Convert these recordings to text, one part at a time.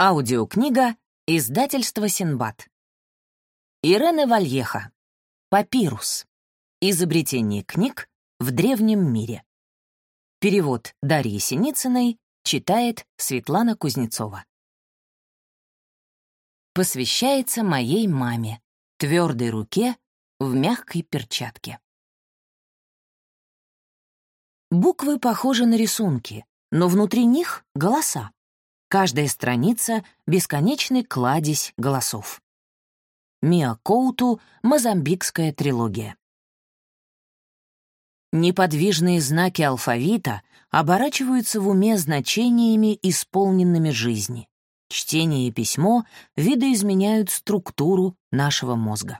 Аудиокнига Издательство Синбад. Ирене Вальеха. Папирус. Изобретение книг в древнем мире. Перевод Дарьи Синицыной читает Светлана Кузнецова. Посвящается моей маме, твердой руке в мягкой перчатке. Буквы похожи на рисунки, но внутри них — голоса. Каждая страница — бесконечный кладезь голосов. Миа Коуту «Мозамбикская трилогия». Неподвижные знаки алфавита оборачиваются в уме значениями, исполненными жизни. Чтение и письмо видоизменяют структуру нашего мозга.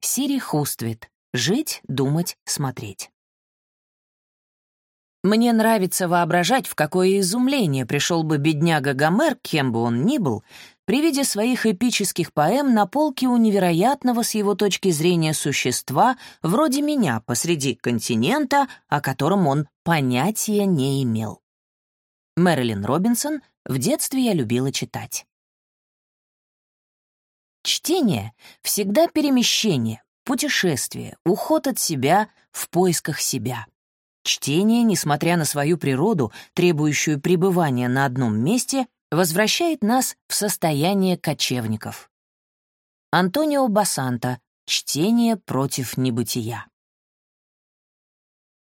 Сири Хуствит. Жить, думать, смотреть. Мне нравится воображать, в какое изумление пришел бы бедняга Гомер, кем бы он ни был, при виде своих эпических поэм на полке у невероятного с его точки зрения существа, вроде меня, посреди континента, о котором он понятия не имел. Мэрилин Робинсон «В детстве я любила читать». Чтение — всегда перемещение, путешествие, уход от себя в поисках себя. Чтение, несмотря на свою природу, требующую пребывания на одном месте, возвращает нас в состояние кочевников. Антонио Басанта «Чтение против небытия».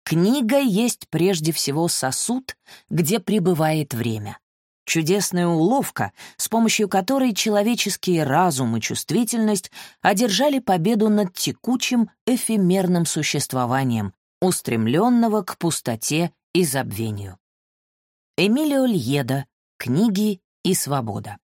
Книга есть прежде всего сосуд, где пребывает время. Чудесная уловка, с помощью которой человеческий разум и чувствительность одержали победу над текучим, эфемерным существованием, устремленного к пустоте и забвению. Эмилио Льеда «Книги и свобода».